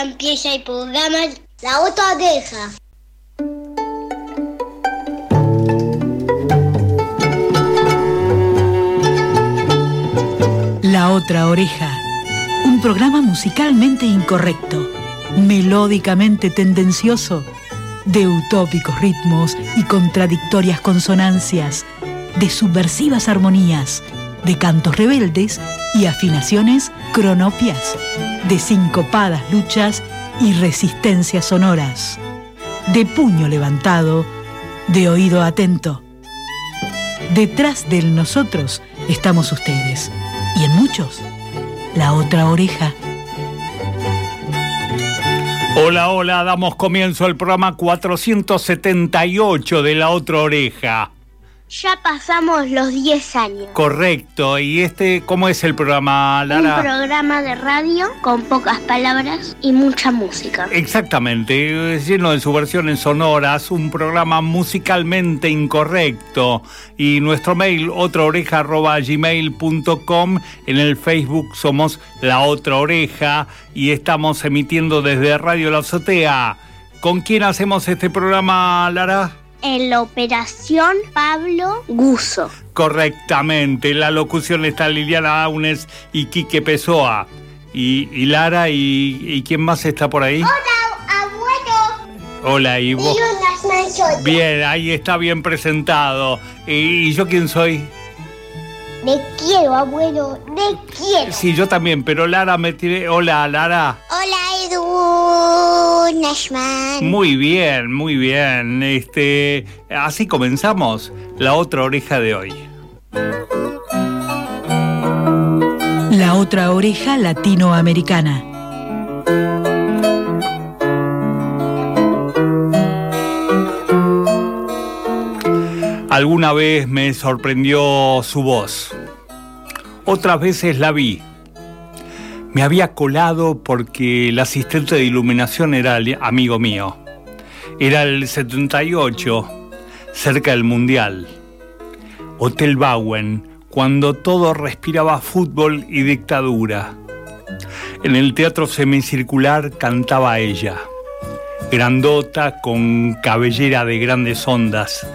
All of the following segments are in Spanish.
empieza La otra oreja. La otra oreja. Un programa musicalmente incorrecto, melódicamente tendencioso, de utópicos ritmos y contradictorias consonancias, de subversivas armonías, de cantos rebeldes y afinaciones cronopias, de sincopadas luchas y resistencias sonoras, de puño levantado, de oído atento. Detrás del nosotros estamos ustedes y en muchos, la otra oreja. Hola, hola, damos comienzo al programa 478 de La Otra Oreja. Ya pasamos los 10 años. Correcto. ¿Y este cómo es el programa, Lara? Un programa de radio con pocas palabras y mucha música. Exactamente, lleno de subversiones sonoras, un programa musicalmente incorrecto. Y nuestro mail, otraoreja.gmail.com. En el Facebook somos La Otra Oreja y estamos emitiendo desde Radio La Azotea. ¿Con quién hacemos este programa, Lara? En la operación Pablo Guso. Correctamente, la locución está Liliana Aunes y Quique Pessoa. Y, Lara, y, quién más está por ahí? Hola, abuelo. Hola, y vos. Y bien, ahí está bien presentado. ¿Y, yo quién soy? Me quiero, abuelo, me quiero. Sí, yo también, pero Lara me tiene... Hola, Lara. Nashman. Muy bien, muy bien. Este, así comenzamos la otra oreja de hoy. La otra oreja latinoamericana. Alguna vez me sorprendió su voz. Otras veces la vi. Me había colado porque el asistente de iluminación era amigo mío. Era el 78, cerca del Mundial. Hotel Bowen, cuando todo respiraba fútbol y dictadura. En el teatro semicircular cantaba ella, grandota con cabellera de grandes ondas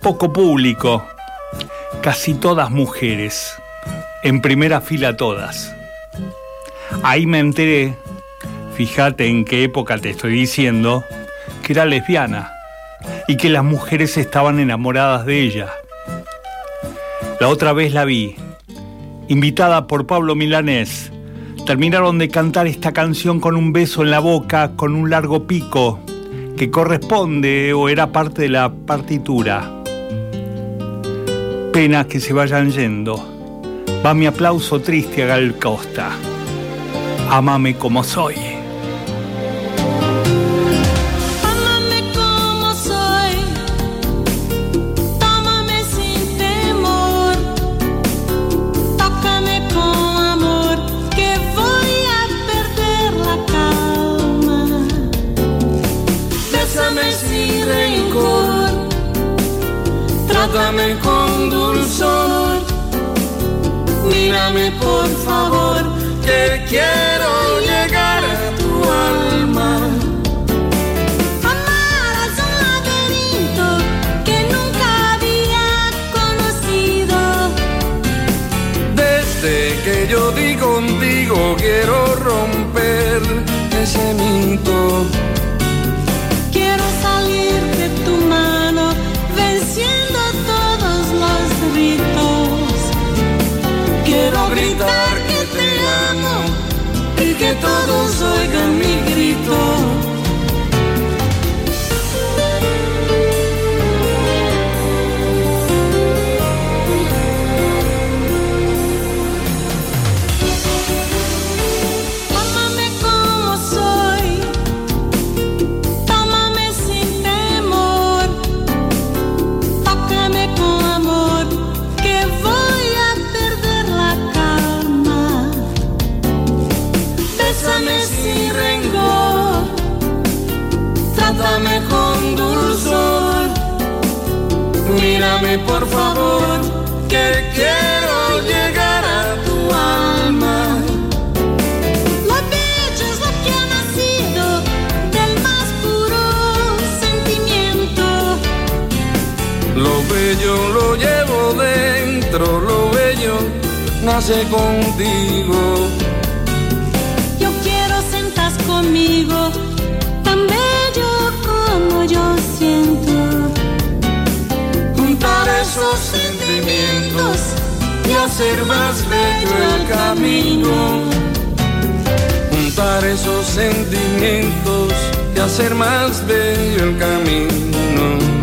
poco público, casi todas mujeres, en primera fila todas. Ahí me enteré, fíjate en qué época te estoy diciendo, que era lesbiana y que las mujeres estaban enamoradas de ella. La otra vez la vi, invitada por Pablo Milanés. Terminaron de cantar esta canción con un beso en la boca, con un largo pico, que corresponde o era parte de la partitura pena que se vayan yendo. Va mi aplauso triste a Gal Costa. Amame como soy. Amame como soy. Tómame sin temor. Tócame con amor, que voy a perder la calma. Bésame sin rencor. Trátame con dulzor. Mírame por favor, quiero llegar a tu alma. Amar es un laberinto que nunca había conocido. Desde que yo di contigo quiero romper ese mito. Contigo. Yo quiero sentar conmigo, tan bello como yo siento. Juntar esos sentimientos y hacer más bello el camino. Juntar esos sentimientos y hacer más bello el camino.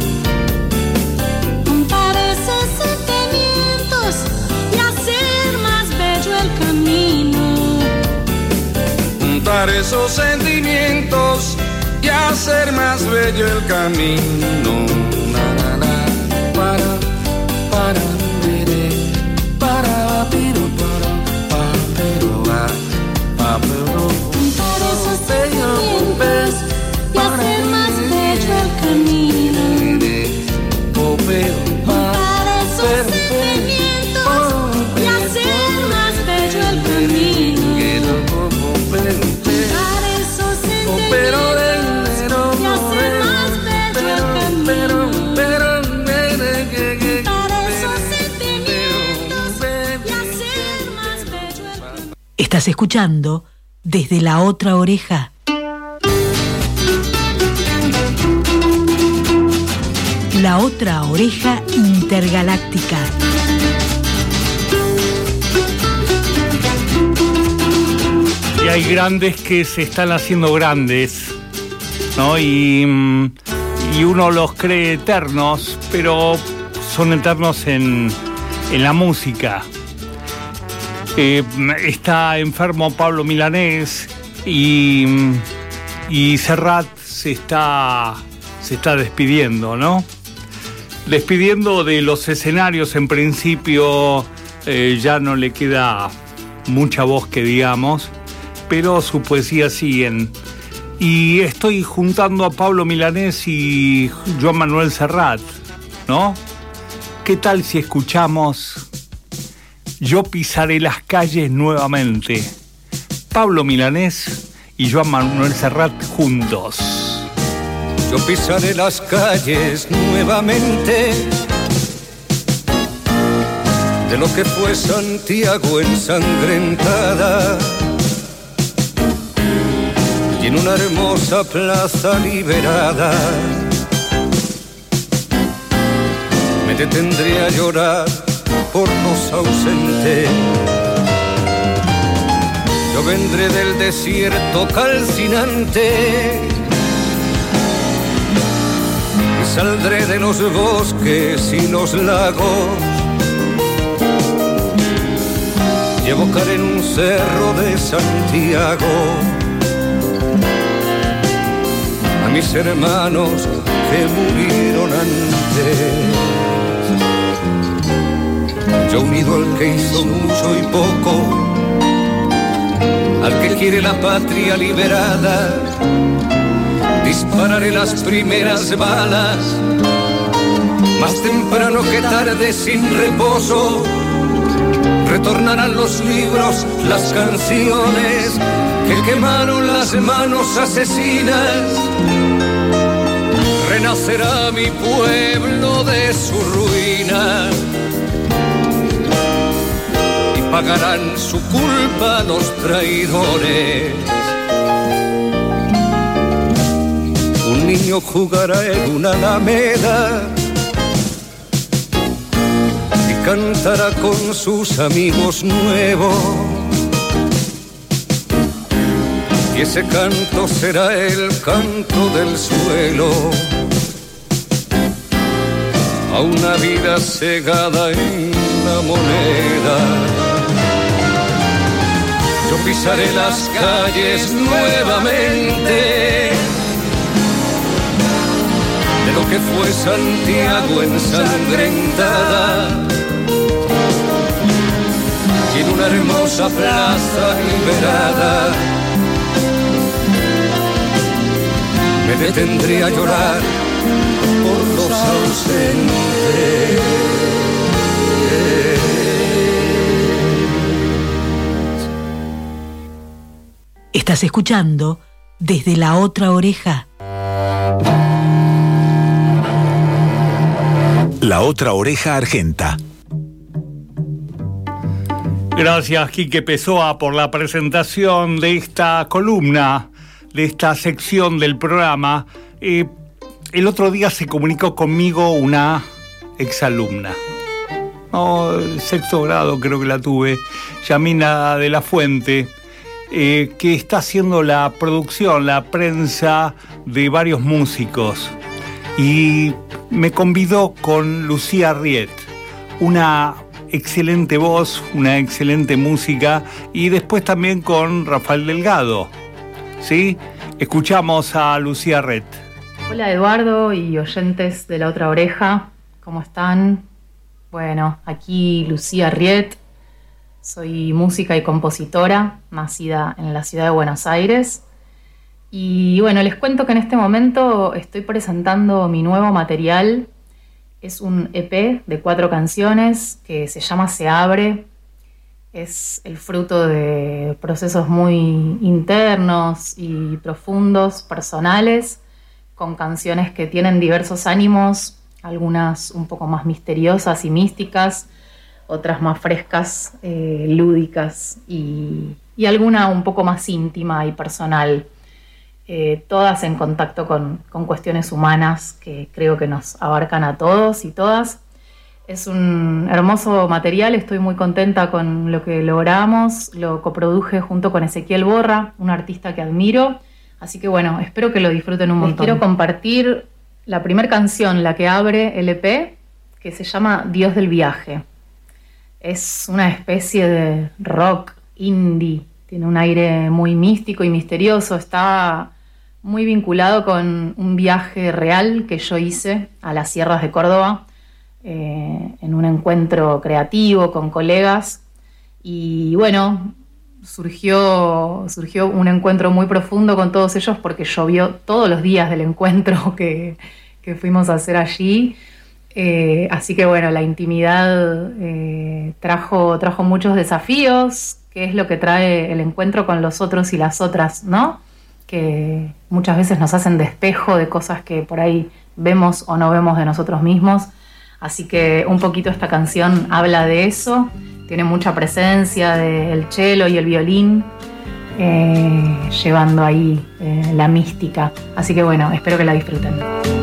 Esos sentimientos y hacer más bello el camino. Escuchando desde la otra oreja. La otra oreja intergaláctica. Y hay grandes que se están haciendo grandes, ¿no? Y, mm, y uno los cree eternos, pero son eternos en, en la música. Eh, está enfermo Pablo Milanés y, Serrat se está, se está despidiendo, ¿no? Despidiendo de los escenarios, en principio eh, ya no le queda mucha voz que digamos, pero su poesía siguen. Y estoy juntando a Pablo Milanés y Joan Manuel Serrat, ¿no? ¿Qué tal si escuchamos Yo pisaré las calles nuevamente? Pablo Milanés y Joan Manuel Serrat juntos. Yo pisaré las calles nuevamente de lo que fue Santiago ensangrentada y en una hermosa plaza liberada me detendré a llorar por ausentes. Yo vendré del desierto calcinante y saldré de los bosques y los lagos. Y evocaré en un cerro de Santiago a mis hermanos que murieron antes. Yo unido al que hizo mucho y poco, al que quiere la patria liberada, dispararé las primeras balas, más temprano que tarde sin reposo. Retornarán los libros, las canciones que quemaron las manos asesinas. Renacerá mi pueblo de su ruina pagarán su culpa los traidores. Un niño jugará en una alameda y cantará con sus amigos nuevos. Y ese canto será el canto del suelo a una vida cegada en la moneda. Yo pisaré las calles nuevamente. De lo que fue Santiago ensangrentada. Y en una hermosa plaza liberada. Me detendré a llorar por los ausentes. Estás escuchando desde la otra oreja. La otra oreja argenta. Gracias, Quique Pessoa, por la presentación de esta columna, de esta sección del programa. Eh, el otro día se comunicó conmigo una exalumna. No, sexto grado creo que la tuve, Yamina de la Fuente, eh, que está haciendo la producción, la prensa de varios músicos. Y me convidó con Lucía Riet, una excelente voz, una excelente música y después también con Rafael Delgado. ¿Sí? Escuchamos a Lucía Red. Hola Eduardo y oyentes de la otra oreja, ¿cómo están? Bueno, aquí Lucía Riet, soy música y compositora, nacida en la ciudad de Buenos Aires. Y bueno, les cuento que en este momento estoy presentando mi nuevo material es un EP de cuatro canciones que se llama Se abre. Es el fruto de procesos muy internos y profundos, personales, con canciones que tienen diversos ánimos, algunas un poco más misteriosas y místicas, otras más frescas, eh, lúdicas y, y alguna un poco más íntima y personal. Eh, todas en contacto con, cuestiones humanas que creo que nos abarcan a todos y todas. Es un hermoso material, estoy muy contenta con lo que logramos, lo coproduje junto con Ezequiel Borra, un artista que admiro, así que bueno, espero que lo disfruten un montón. quiero compartir la primera canción, la que abre el EP, que se llama Dios del viaje. Es una especie de rock indie, tiene un aire muy místico y misterioso, está muy vinculado con un viaje real que yo hice a las sierras de Córdoba, eh, en un encuentro creativo con colegas. Y bueno, surgió, surgió un encuentro muy profundo con todos ellos porque llovió todos los días del encuentro que, fuimos a hacer allí. Eh, así que bueno, la intimidad eh, trajo, trajo muchos desafíos, que es lo que trae el encuentro con los otros y las otras, ¿no? que muchas veces nos hacen despejo de cosas que por ahí vemos o no vemos de nosotros mismos. Así que un poquito esta canción habla de eso, tiene mucha presencia del cello y el violín, eh, llevando ahí la mística. Así que bueno, espero que la disfruten.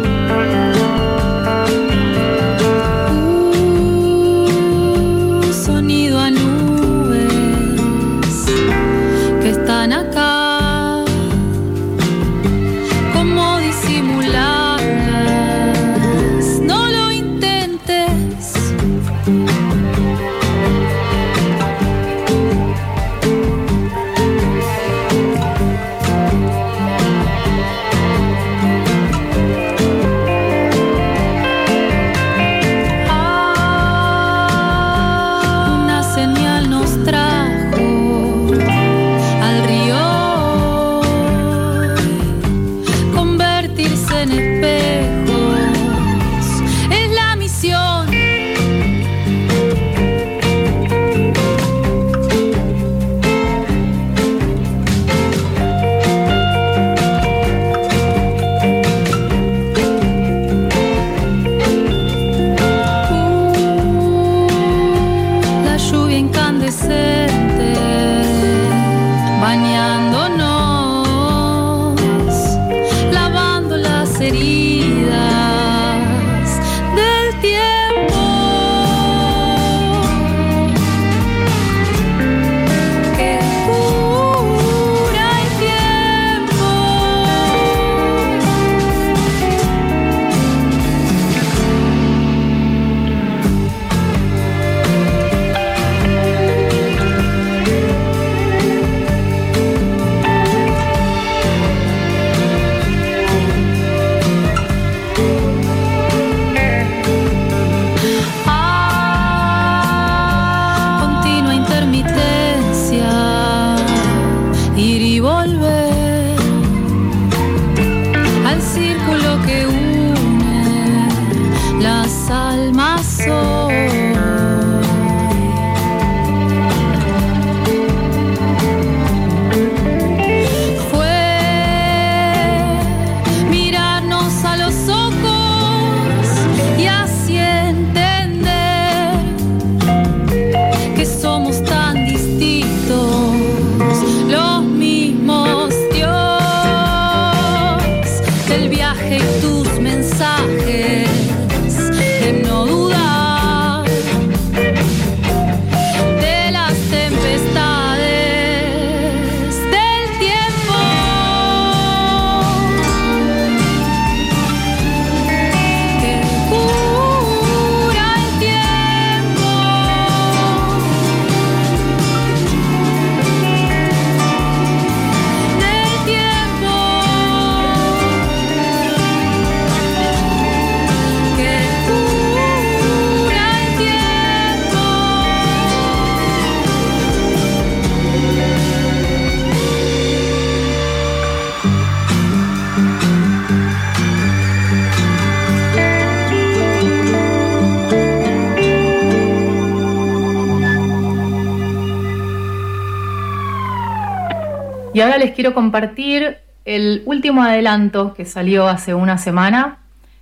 Y ahora les quiero compartir el último adelanto que salió hace una semana,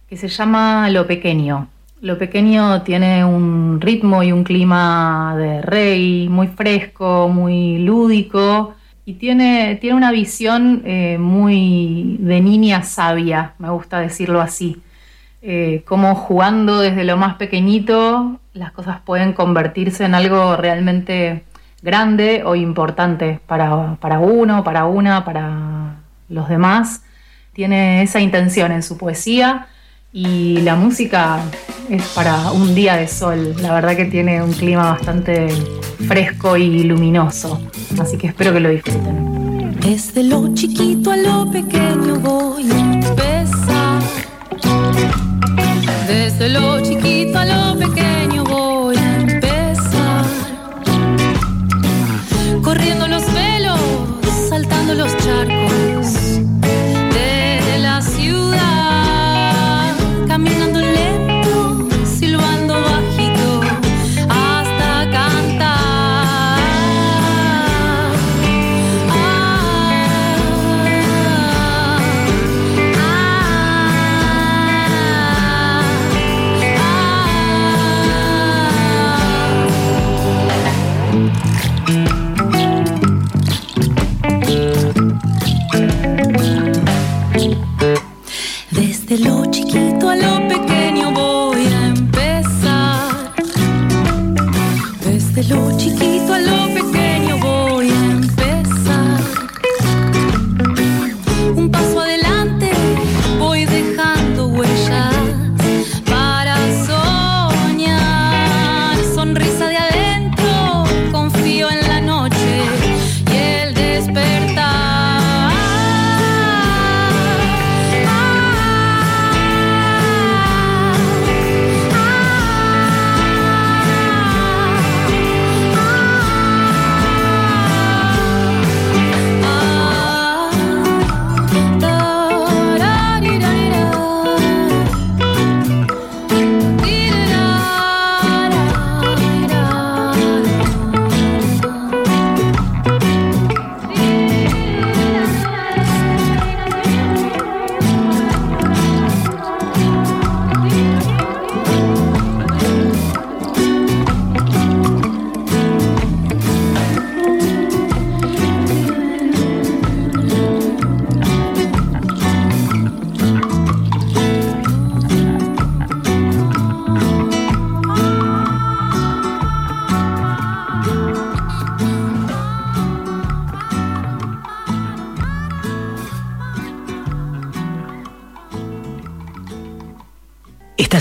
que se llama Lo Pequeño. Lo Pequeño tiene un ritmo y un clima de rey muy fresco, muy lúdico y tiene, tiene una visión eh, muy de niña sabia, me gusta decirlo así. Eh, como jugando desde lo más pequeñito las cosas pueden convertirse en algo realmente grande o importante para, para uno, para una, para los demás. Tiene esa intención en su poesía y la música es para un día de sol. La verdad que tiene un clima bastante fresco y luminoso. Así que espero que lo disfruten. Desde lo chiquito a lo pequeño voy a empezar. Desde lo chiquito a lo pequeño Desde lo chiquito a lo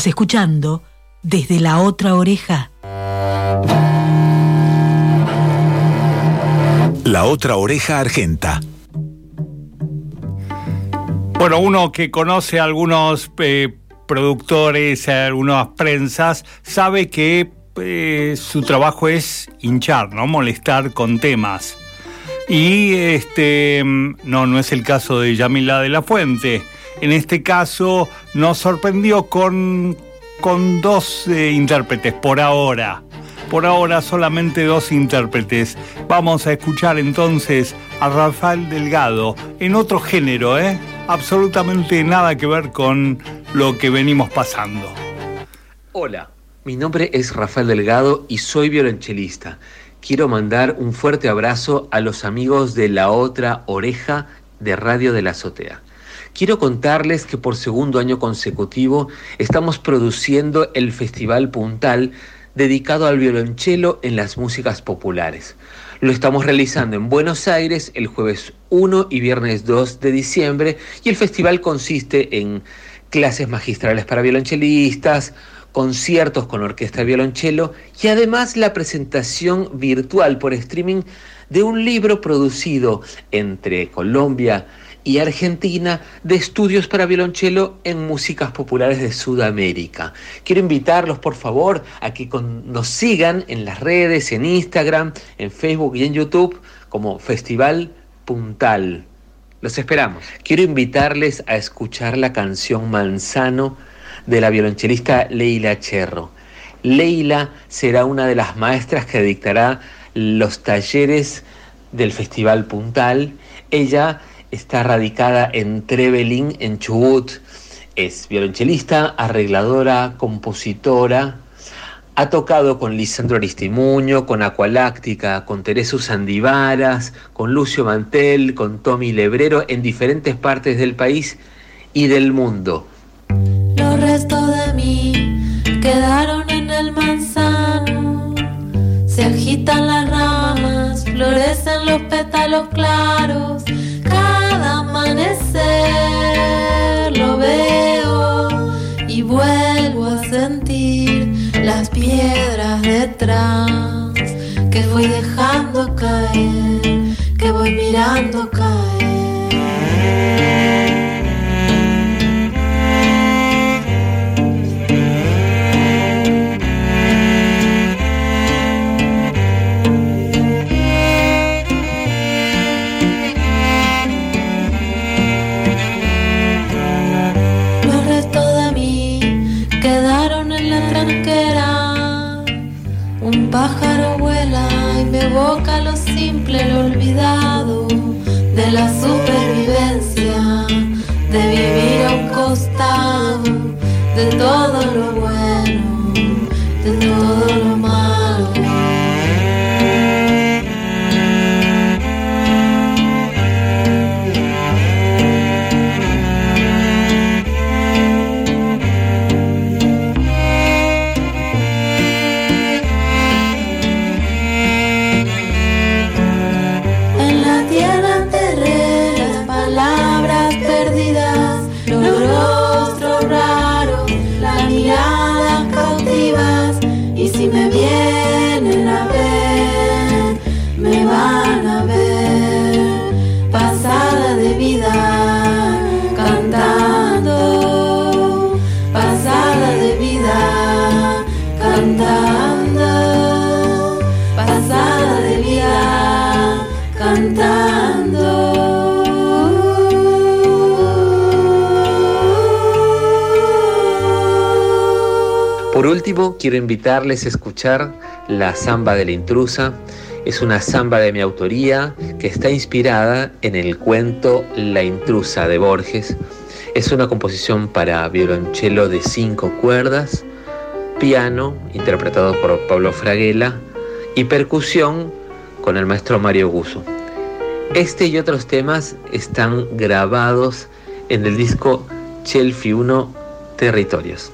Estás escuchando desde la otra oreja. La otra oreja argenta. Bueno, uno que conoce a algunos eh, productores, a algunas prensas, sabe que eh, su trabajo es hinchar, ¿no? Molestar con temas. Y este no, no es el caso de Yamila de la Fuente. En este caso nos sorprendió con, con dos eh, intérpretes por ahora. Por ahora solamente dos intérpretes. Vamos a escuchar entonces a Rafael Delgado en otro género, ¿eh? Absolutamente nada que ver con lo que venimos pasando. Hola, mi nombre es Rafael Delgado y soy violonchelista. Quiero mandar un fuerte abrazo a los amigos de la otra oreja de Radio de la Azotea. Quiero contarles que por segundo año consecutivo estamos produciendo el Festival Puntal dedicado al violonchelo en las músicas populares. Lo estamos realizando en Buenos Aires el jueves 1 y viernes 2 de diciembre y el festival consiste en clases magistrales para violonchelistas, conciertos con orquesta de violonchelo y además la presentación virtual por streaming de un libro producido entre Colombia y Argentina de estudios para violonchelo en músicas populares de Sudamérica. Quiero invitarlos, por favor, a que nos sigan en las redes, en Instagram, en Facebook y en YouTube como Festival Puntal. Los esperamos. Quiero invitarles a escuchar la canción Manzano de la violonchelista Leila Cherro. Leila será una de las maestras que dictará los talleres del Festival Puntal. Ella está radicada en Trevelin, en Chubut. Es violonchelista, arregladora, compositora. Ha tocado con Lisandro Aristimuño, con Acualáctica, con Tereso Sandivaras, con Lucio Mantel, con Tommy Lebrero en diferentes partes del país y del mundo. Los restos de mí quedaron en el manzano. Se agitan las ramas, florecen los pétalos claros lo veo y vuelvo a sentir las piedras detrás que voy dejando caer, que voy mirando caer. Quiero invitarles a escuchar la samba de la intrusa. Es una samba de mi autoría que está inspirada en el cuento La intrusa de Borges. Es una composición para violonchelo de cinco cuerdas, piano, interpretado por Pablo Fraguela, y percusión con el maestro Mario Guso. Este y otros temas están grabados en el disco Chelfi 1 Territorios.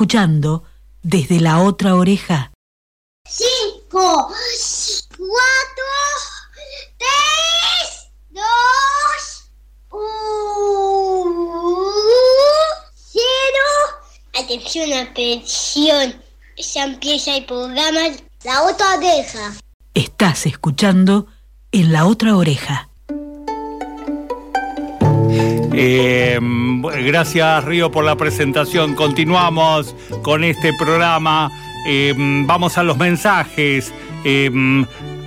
Escuchando desde la otra oreja. Cinco, cuatro, tres, dos, uno, cero. Atención, atención. Ya empieza el programa La Otra Oreja. Estás escuchando en la otra oreja. Eh, gracias Río por la presentación. Continuamos con este programa. Eh, vamos a los mensajes. Eh,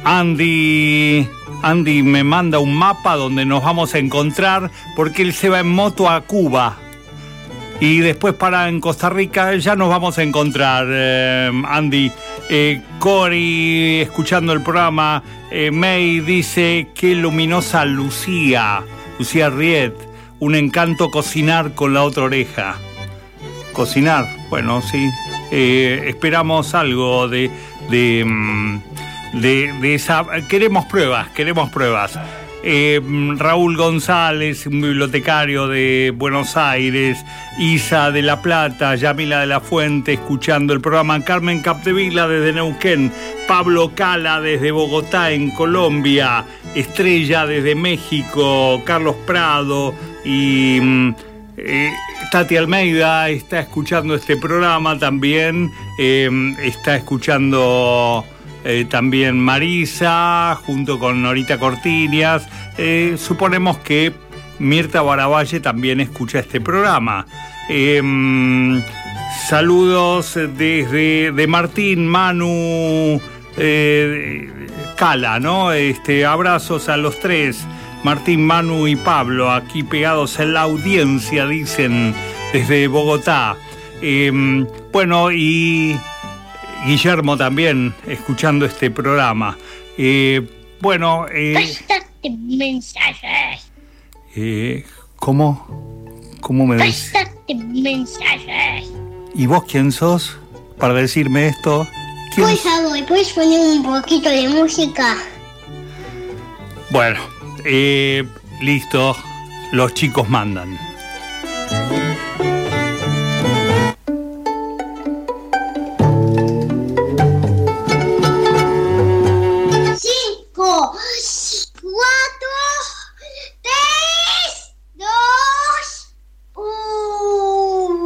Andy, Andy me manda un mapa donde nos vamos a encontrar porque él se va en moto a Cuba. Y después para en Costa Rica ya nos vamos a encontrar, Andy. Cory, escuchando el programa, May dice qué luminosa Lucía, Lucía Riet un encanto cocinar con la otra oreja. Cocinar, bueno, sí. Eh, esperamos algo mm, de, de, esa... Queremos pruebas, queremos pruebas. Eh, Raúl González, un bibliotecario de Buenos Aires, Isa de La Plata, Yamila de la Fuente, escuchando el programa, Carmen Capdevila desde Neuquén, Pablo Cala desde Bogotá, en Colombia, Estrella desde México, Carlos Prado y mm, eh, Tati Almeida está escuchando este programa también, eh, está escuchando... Eh, también Marisa, junto con Norita Cortinias. Eh, suponemos que Mirta Baravalle también escucha este programa. Em, saludos desde de Martín, Manu, Cala, ¿no? Este, abrazos a los tres, Martín, Manu y Pablo, aquí pegados en la audiencia, dicen, desde Bogotá. Em, bueno, y Guillermo también escuchando este programa. Eh, bueno. Eh, mensajes. Eh, ¿Cómo? ¿Cómo me decís? mensajes. ¿Y vos quién sos para decirme esto? Por favor, ¿puedes poner un poquito de música? Bueno, eh, listo. Los chicos mandan. Cinco, cuatro, tres, dos, uno,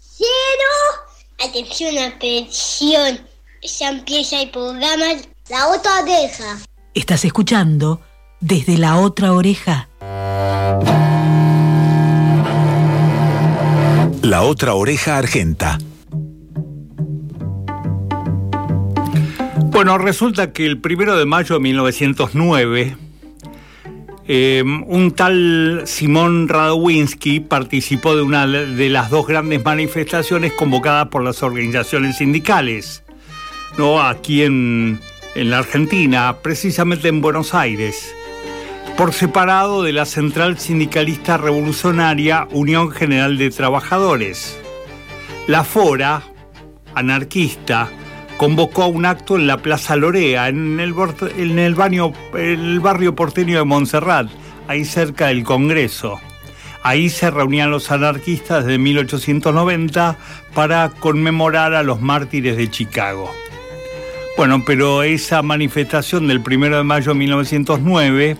cero. Atención, atención. Ya empieza el programa La Otra Oreja. Estás escuchando desde la otra oreja. La otra oreja argenta. Bueno, resulta que el primero de mayo de 1909, eh, un tal Simón Radowinsky participó de una de las dos grandes manifestaciones convocadas por las organizaciones sindicales, ¿no? aquí en, en la Argentina, precisamente en Buenos Aires, por separado de la Central Sindicalista Revolucionaria Unión General de Trabajadores. La Fora, anarquista, convocó a un acto en la Plaza Lorea, en el, el barrio porteño de Montserrat, ahí cerca del Congreso. Ahí se reunían los anarquistas de 1890 para conmemorar a los mártires de Chicago. Bueno, pero esa manifestación del 1 de mayo de 1909,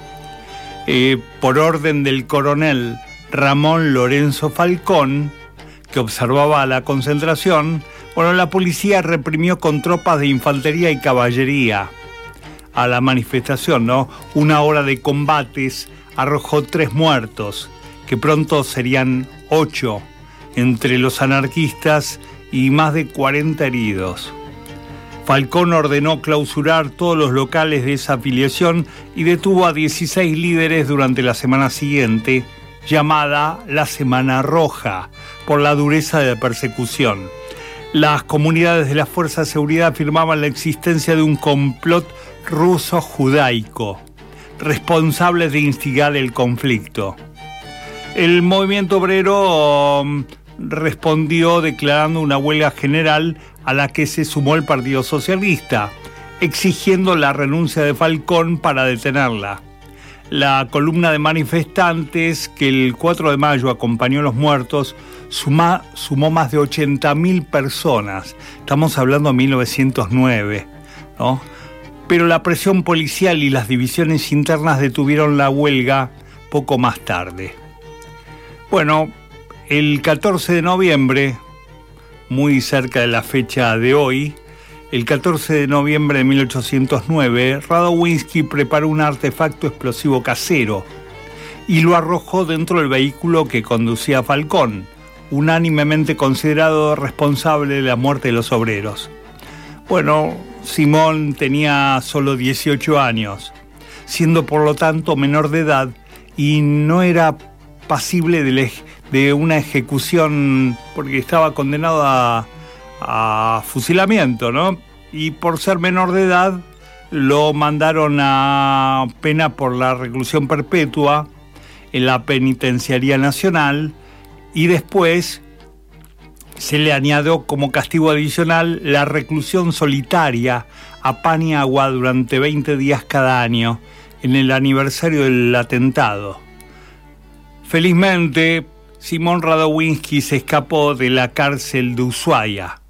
eh, por orden del coronel Ramón Lorenzo Falcón, que observaba la concentración, bueno, la policía reprimió con tropas de infantería y caballería a la manifestación, ¿no? Una hora de combates arrojó tres muertos, que pronto serían ocho entre los anarquistas y más de 40 heridos. Falcón ordenó clausurar todos los locales de esa afiliación y detuvo a 16 líderes durante la semana siguiente, llamada la Semana Roja, por la dureza de la persecución. Las comunidades de la Fuerza de Seguridad afirmaban la existencia de un complot ruso-judaico, responsable de instigar el conflicto. El movimiento obrero um, respondió declarando una huelga general a la que se sumó el Partido Socialista, exigiendo la renuncia de Falcón para detenerla. La columna de manifestantes que el 4 de mayo acompañó a los muertos suma- sumó más de 80.000 personas. Estamos hablando de 1909, ¿no? Pero la presión policial y las divisiones internas detuvieron la huelga poco más tarde. Bueno, el 14 de noviembre, muy cerca de la fecha de hoy, el 14 de noviembre de 1809, Radowinsky preparó un artefacto explosivo casero y lo arrojó dentro del vehículo que conducía Falcón, unánimemente considerado responsable de la muerte de los obreros. Bueno, Simón tenía solo 18 años, siendo por lo tanto menor de edad y no era pasible de, de una ejecución porque estaba condenado a, fusilamiento, ¿no? Y por ser menor de edad lo mandaron a pena por la reclusión perpetua en la Penitenciaría Nacional y después se le añadió como castigo adicional la reclusión solitaria a pan y agua durante 20 días cada año en el aniversario del atentado. Felizmente, Simón Radowinsky se escapó de la cárcel de Ushuaia.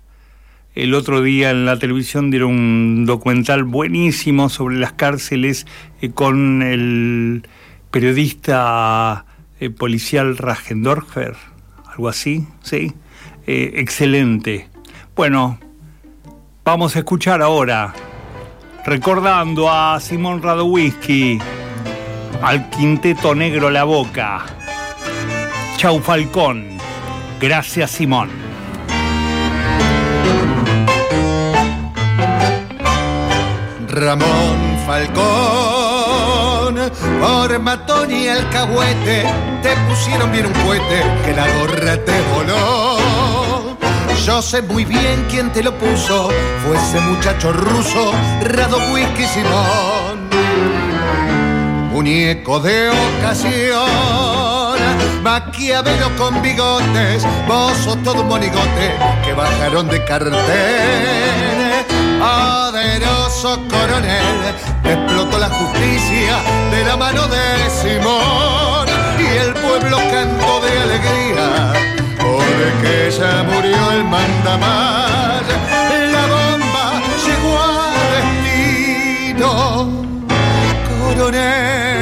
El otro día en la televisión dieron un documental buenísimo sobre las cárceles eh, con el periodista eh, policial Ragendorfer, algo así, ¿sí? Eh, excelente. Bueno, vamos a escuchar ahora, recordando a Simón Radowinsky, al quinteto negro La Boca. Chau Falcón. Gracias Simón. Ramón Falcón, por matón y alcahuete, te pusieron bien un cohete que la gorra te voló. Yo sé muy bien quién te lo puso, fue ese muchacho ruso, Rado Whisky Simón. Muñeco de ocasión, Maquiavelo con bigotes, vos sos todo monigote que bajaron de cartel. Poderoso coronel, explotó la justicia de la mano de Simón y el pueblo cantó de alegría porque ya murió el mandamás. La bomba llegó a destino, coronel,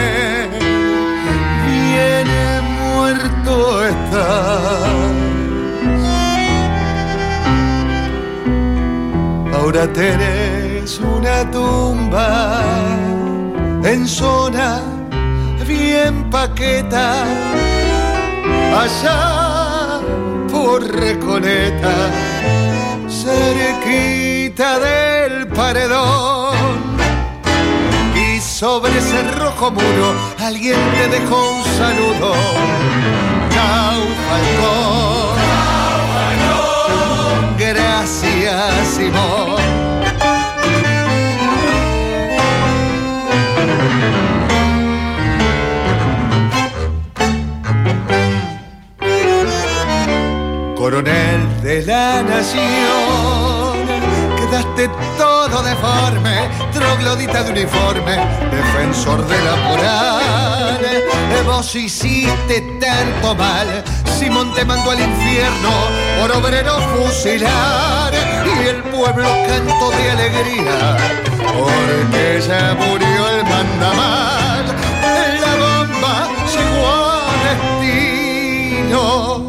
muerto está. Ahora tenés una tumba en zona bien paqueta, allá por Recoleta, cerquita del paredón. Y sobre ese rojo muro alguien te dejó un saludo. Gracias, Simón. Coronel de la nación, quedaste todo deforme, troglodita de uniforme, defensor de la moral. Vos hiciste tanto mal, Simón te mandó al infierno por obrero fusilar y el pueblo cantó de alegría porque ya murió el mandamás. La bomba llegó a destino.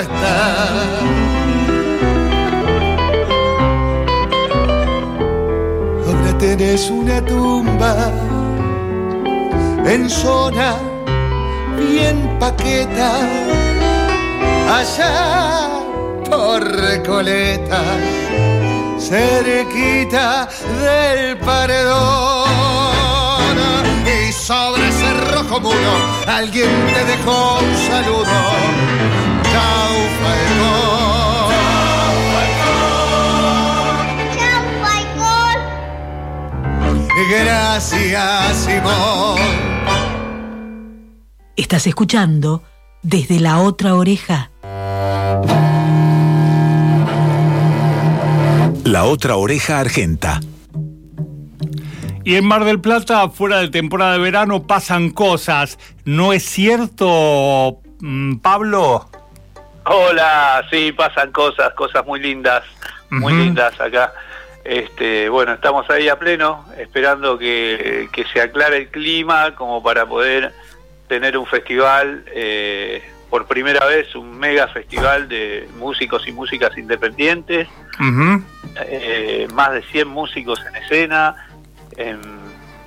Está. Ahora tenés una tumba en zona bien paqueta, allá por Recoleta, cerquita del paredón. Y sobre ese rojo muro alguien te dejó un saludo. Gracias, Simón. Estás escuchando desde la otra oreja. La otra oreja argenta. Y en Mar del Plata, fuera de temporada de verano, pasan cosas. ¿No es cierto, mm, Pablo? Hola, sí, pasan cosas, cosas muy lindas, muy lindas acá. Este, bueno, estamos ahí a pleno, esperando que, que se aclare el clima como para poder tener un festival, eh, por primera vez, un mega festival de músicos y músicas independientes, eh, más de 100 músicos en escena, em,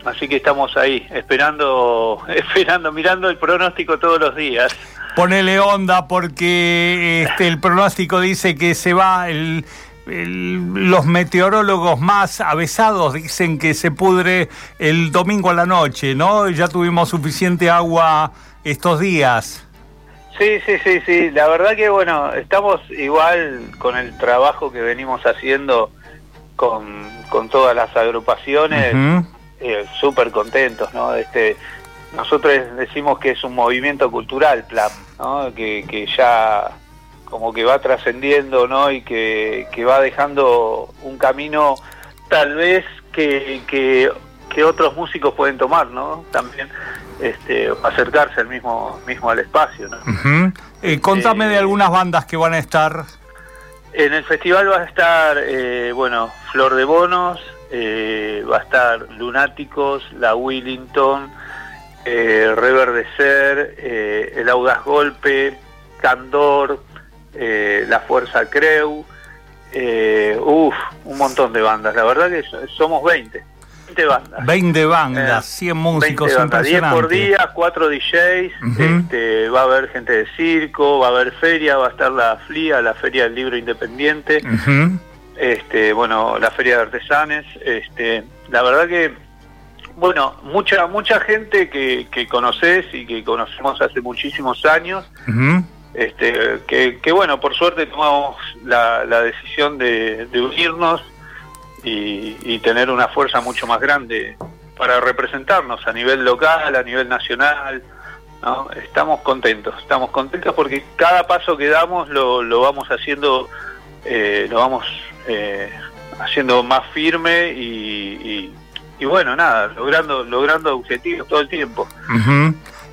así que estamos ahí, esperando, esperando, mirando el pronóstico todos los días. Ponele onda porque este, el pronóstico dice que se va el, el- los meteorólogos más avesados dicen que se pudre el domingo a la noche, ¿no? Ya tuvimos suficiente agua estos días. Sí, sí, sí, sí. La verdad que bueno, estamos igual con el trabajo que venimos haciendo con, con todas las agrupaciones, eh, súper contentos, ¿no? Este, nosotros decimos que es un movimiento cultural, plan, ¿no? Que, que ya como que va trascendiendo, ¿no? Y que, que va dejando un camino tal vez que, que, que otros músicos pueden tomar, ¿no? También este, acercarse al mismo, mismo al espacio, ¿no? Eh, contame de algunas bandas que van a estar. En el festival va a estar, eh, bueno, Flor de Bonos, eh, va a estar Lunáticos, La Willington, eh, Reverdecer, eh, El Audaz Golpe, Candor, eh, La Fuerza Creu, eh, uff, un montón de bandas. La verdad que so- somos 20, 20 bandas. 20 bandas, Eh, 100 músicos 20 bandas, 10 por día, 4 DJs, Ujú. este, va a haber gente de circo, va a haber feria, va a estar la FLIA, la Feria del Libro Independiente, Ujú. este, bueno, la Feria de Artesanes, este, la verdad que, bueno, mucha mucha gente que, que conoces y que conocemos hace muchísimos años, este, que, que, bueno, por suerte tomamos la, la decisión de, de unirnos y, y tener una fuerza mucho más grande para representarnos a nivel local, a nivel nacional. ¿no? Estamos contentos, estamos contentos porque cada paso que damos lo, lo vamos haciendo, eh, lo vamos eh, haciendo más firme y, y- y bueno, nada, logrando, logrando objetivos todo el tiempo.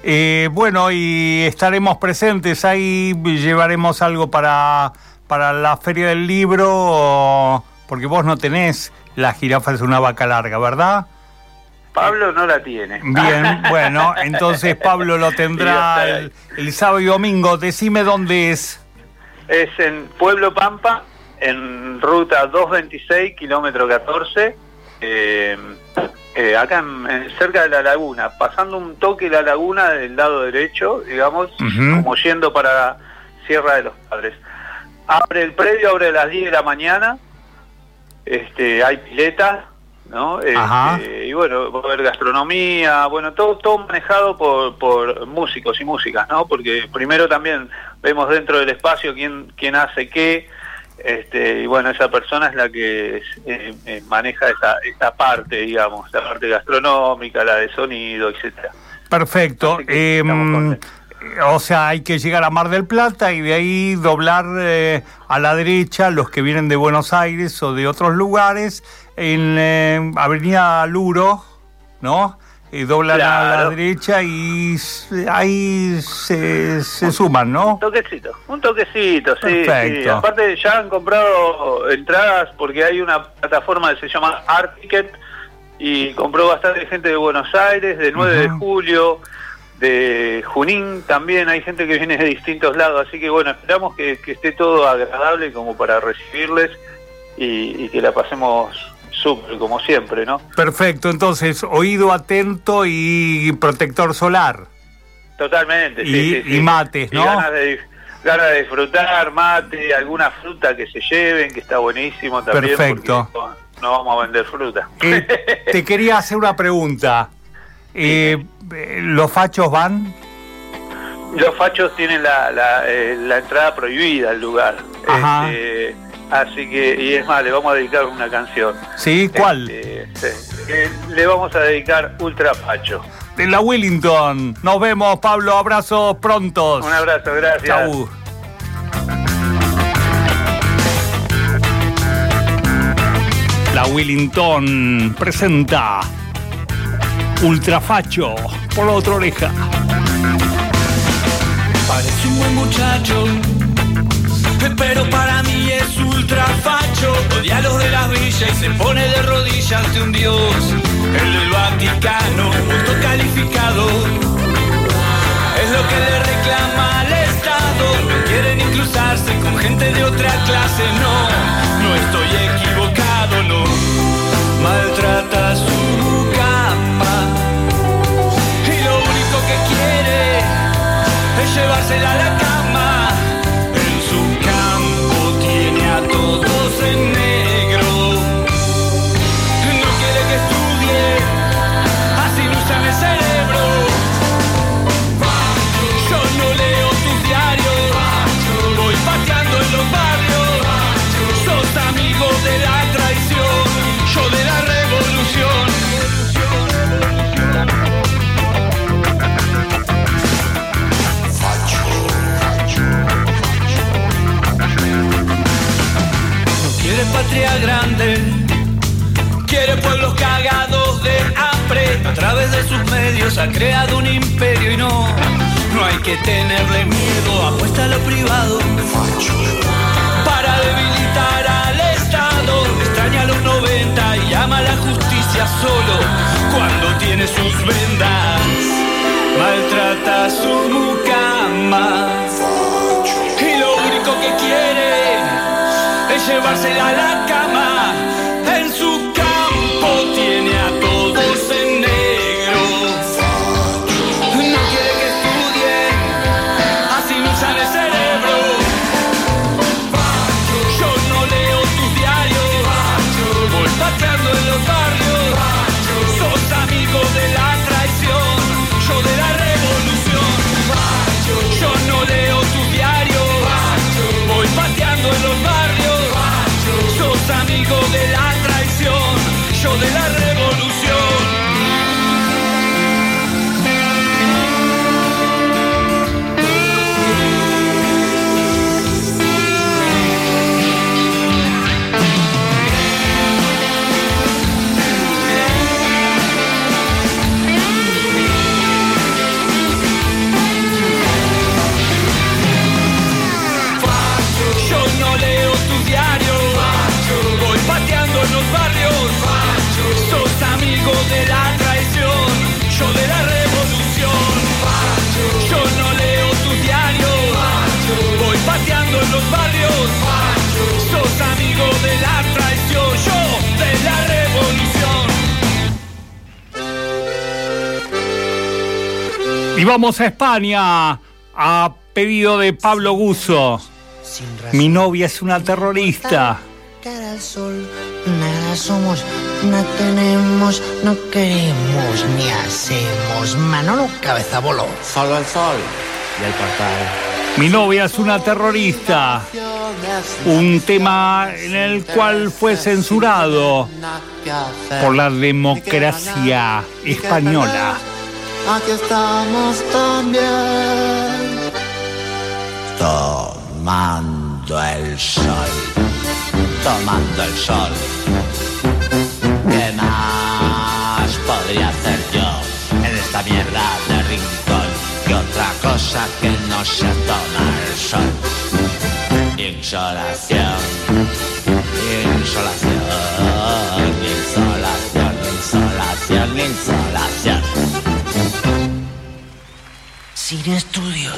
Eh, bueno, y estaremos presentes ahí, llevaremos algo para, para la Feria del Libro, porque vos no tenés la jirafa es una vaca larga, ¿verdad? Pablo no la tiene. Bien, bueno, entonces Pablo lo tendrá el, el sábado y domingo. Decime dónde es. Es en Pueblo Pampa, en ruta 226, kilómetro 14, eh, eh, acá en- en- cerca de la laguna, pasando un toque la laguna del lado derecho, digamos, como yendo para Sierra de los Padres. Abre el predio, abre a las 10 de la mañana, este, hay pileta, ¿no? Este, y bueno, va a haber gastronomía, bueno, todo, todo manejado por, por músicos y músicas, ¿no? Porque primero también vemos dentro del espacio quién, quién hace qué, este, y bueno, esa persona es la que eh, eh, maneja esa, esa parte, digamos, la parte gastronómica, la de sonido, etcétera. Perfecto. Em, o sea, hay que llegar a Mar del Plata y de ahí doblar eh, a la derecha los que vienen de Buenos Aires o de otros lugares en Avenida Luro, ¿no? Eh, doblan a la derecha y ahí se, se suman, ¿no? Un toquecito, un toquecito, sí. Aparte ya han comprado entradas porque hay una plataforma que se llama Art Ticket y compró bastante gente de Buenos Aires, de 9 de julio, de Junín también, hay gente que viene de distintos lados, así que bueno, esperamos que, que esté todo agradable como para recibirles y, y que la pasemos súper, como siempre, ¿no? Perfecto, entonces oído atento y protector solar. Totalmente, Y- sí, sí. y mates, Y ¿no? ganas de, ganas de disfrutar, mate, alguna fruta que se lleven, que está buenísimo también. Perfecto. porque No, no vamos a vender fruta. Eh, te quería hacer una pregunta. Eh, eh, ¿Los fachos van? Los fachos tienen la, la, eh, la entrada prohibida al lugar. Ajá. Este, así que, y es más, le vamos a dedicar una canción. ¿Sí? ¿Cuál? Este, sí. Eh, le vamos a dedicar Ultra Facho. De la Wellington. Nos vemos, Pablo. Abrazos prontos. Un abrazo, gracias. Chau. La Wellington presenta Ultrafacho, por la otra oreja. Parece un buen muchacho, pero para mí es ultrafacho. Odia a los de las villas y se pone de rodillas ante un dios. El del Vaticano, justo calificado. Es lo que le reclama al Estado. No quieren inclusarse con gente de otra clase, no. No estoy equivocado, no. Maltrata su cama. Y lo único que quiere es llevársela a la cama. Patria grande, quiere pueblos cagados de hambre. A través de sus medios ha creado un imperio y no, no hay que tenerle miedo. Apuesta a lo privado para debilitar al Estado. Extraña a los 90 y llama a la justicia solo cuando tiene sus vendas. Maltrata su mucama y lo único que quiere llevársela a la cama. En su campo tiene a vamos a España, a pedido de Pablo Guso. Mi novia es una terrorista. Cara al sol, nada somos, no tenemos, no queremos ni hacemos. Manolo Cabeza Bolo. Solo el sol y el portal. Mi novia es una terrorista. Un tema en el cual fue censurado por la democracia española. Aquí estamos también. Tomando el sol, tomando el sol. ¿Qué más podría hacer yo en esta mierda de rincón? Que otra cosa que no se toma el sol. Insolación, insolación, insolación, insolación, insolación. Sin estudios,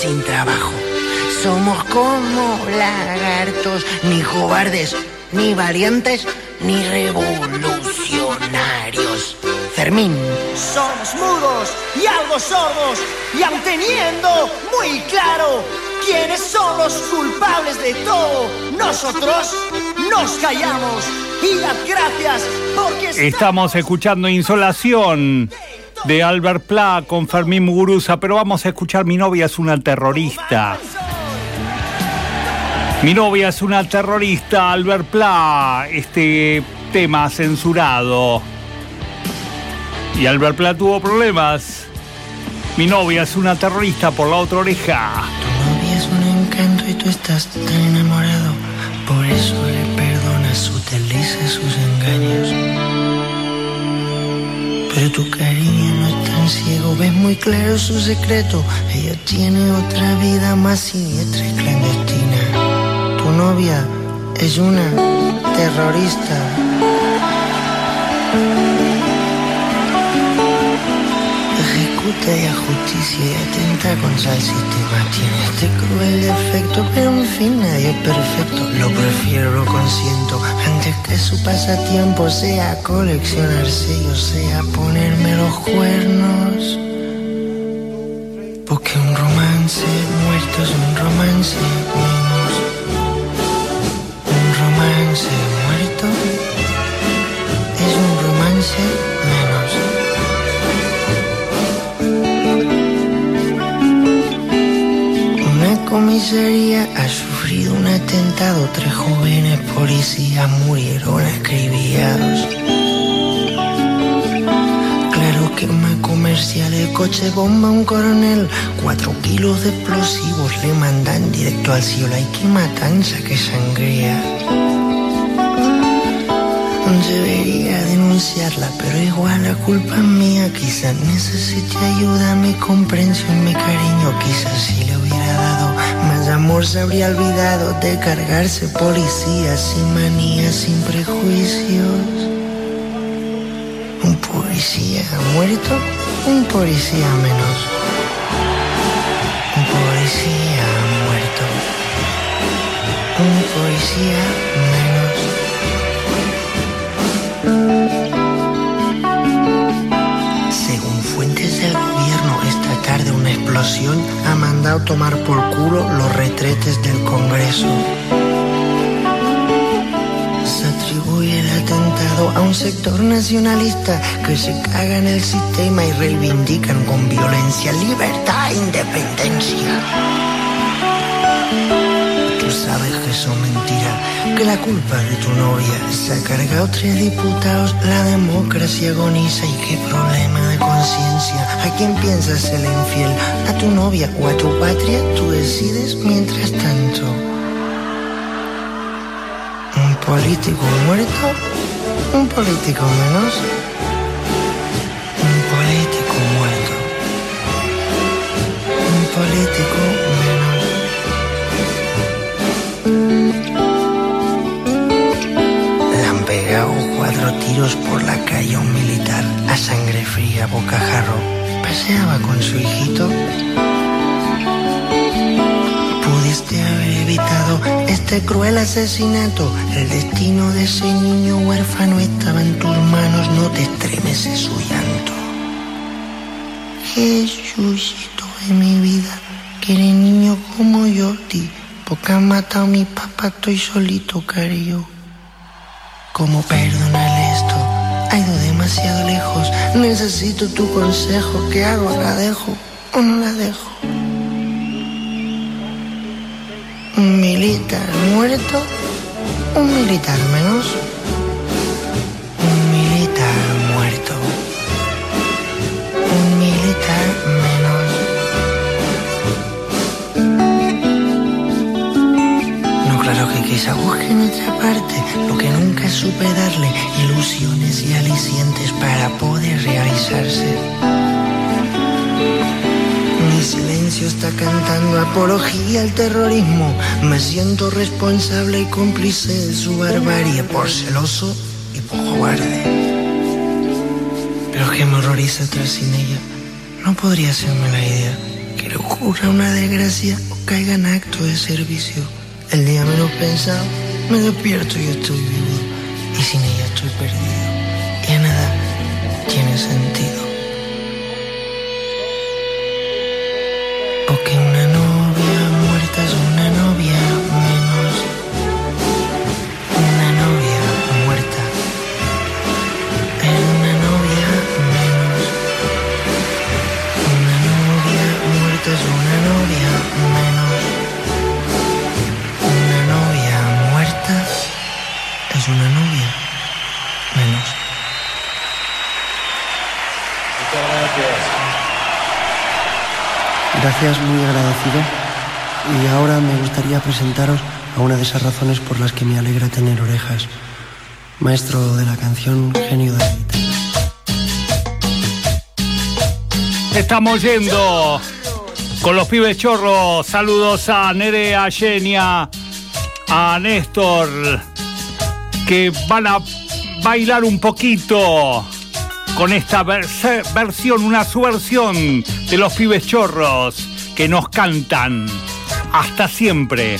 sin trabajo. Somos como lagartos, ni cobardes, ni valientes, ni revolucionarios. Fermín. Somos mudos y algo sordos, y aun teniendo muy claro quiénes son los culpables de todo, nosotros nos callamos y las gracias porque Estamos escuchando Insolación de Albert Pla con Fermín Muguruza, pero vamos a escuchar Mi novia es una terrorista. Mi novia es una terrorista, Albert Pla, este tema censurado. Y Albert Pla tuvo problemas. Mi novia es una terrorista por la otra oreja. novia es un encanto y tú estás tan enamorado. Por eso le perdonas sus sus engaños. Pero tu cariño tan ciego, ves muy claro su secreto. Ella tiene otra vida más siniestra y clandestina. Tu novia es una terrorista. Justicia y atenta contra el sistema. Tiene este cruel defecto, pero en fin nadie es perfecto. Lo prefiero, lo consiento, antes que su pasatiempo sea coleccionar sellos, sea ponerme los cuernos. Porque un romance muerto es un romance menos. Un romance muerto es un romance menos. Comisaría ha sufrido un atentado. Tres jóvenes policías murieron acribillados. Claro que una comercial de coche bomba un coronel. Cuatro kilos de explosivos le mandan directo al cielo. Hay que matanza, que sangría. Debería denunciarla, pero igual la culpa es mía. Quizás necesite ayuda, mi comprensión, mi cariño. Quizás dado más amor se habría olvidado de cargarse policías sin manías, sin prejuicios. Un policía muerto, un policía menos. Un policía muerto, un policía menos. Explosión ha mandado tomar por culo los retretes del Congreso. Se atribuye el atentado a un sector nacionalista que se caga en el sistema y reivindican con violencia libertad e independencia. Sabes que son mentiras, que la culpa de tu novia. Se ha cargado tres diputados, la democracia agoniza y qué problema de conciencia. ¿A quién piensas ser infiel? ¿A tu novia o a tu patria? Tú decides mientras tanto. Un político muerto, un político menos. Un político muerto, un político tiros por la calle un militar a sangre fría, bocajarro. Paseaba con su hijito. Pudiste haber evitado este cruel asesinato. El destino de ese niño huérfano estaba en tus manos. No te estremece su llanto. Jesucito de mi vida, que eres niño como yo, ti. Porque han matado a mi papá, estoy solito, cariño. ¿Cómo perdonarle esto? Ha ido demasiado lejos. Necesito tu consejo. ¿Qué hago? ¿La dejo o no la dejo? Un militar muerto, un militar menos. Un militar muerto, quizá busque en otra parte lo que nunca supe darle, ilusiones y alicientes para poder realizarse. Mi silencio está cantando apología al terrorismo. Me siento responsable y cómplice de su barbarie por celoso y por cobarde. Pero que me horroriza estar sin ella. No podría hacerme la idea que le ocurra una desgracia o caiga en acto de servicio. El día menos pensado, me despierto y estoy vivo. Y sin ella estoy perdido. Y nada tiene sentido. Gracias, muy agradecido. Y ahora me gustaría presentaros a una de esas razones por las que me alegra tener orejas. Maestro de la canción, genio de la guitarra. Estamos yendo con los pibes chorros. Saludos a Nerea, a Genia, a Néstor, que van a bailar un poquito con esta versión, una subversión de los pibes chorros que nos cantan. Hasta siempre.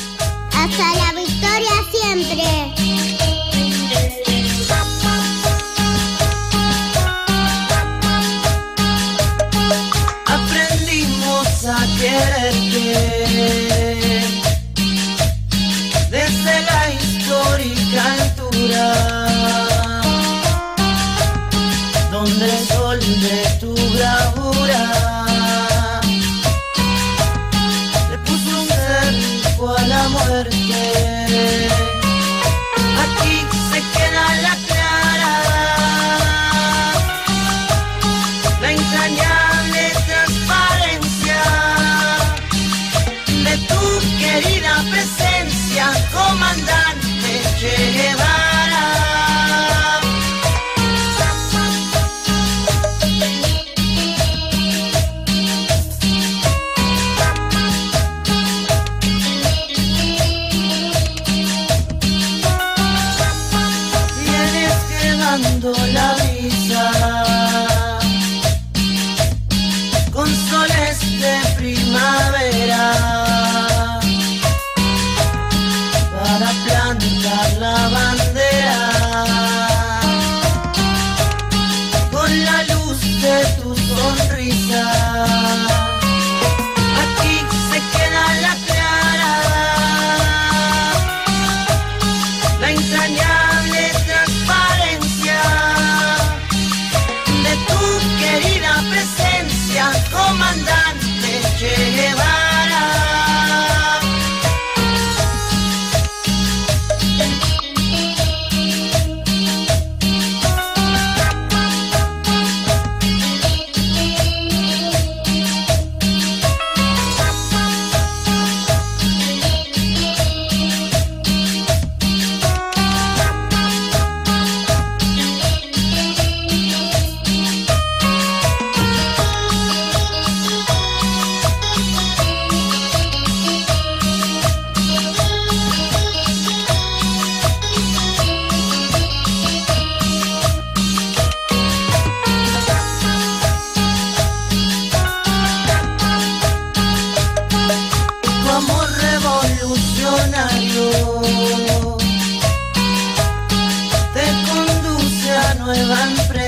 Eu van preso.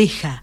Oreja.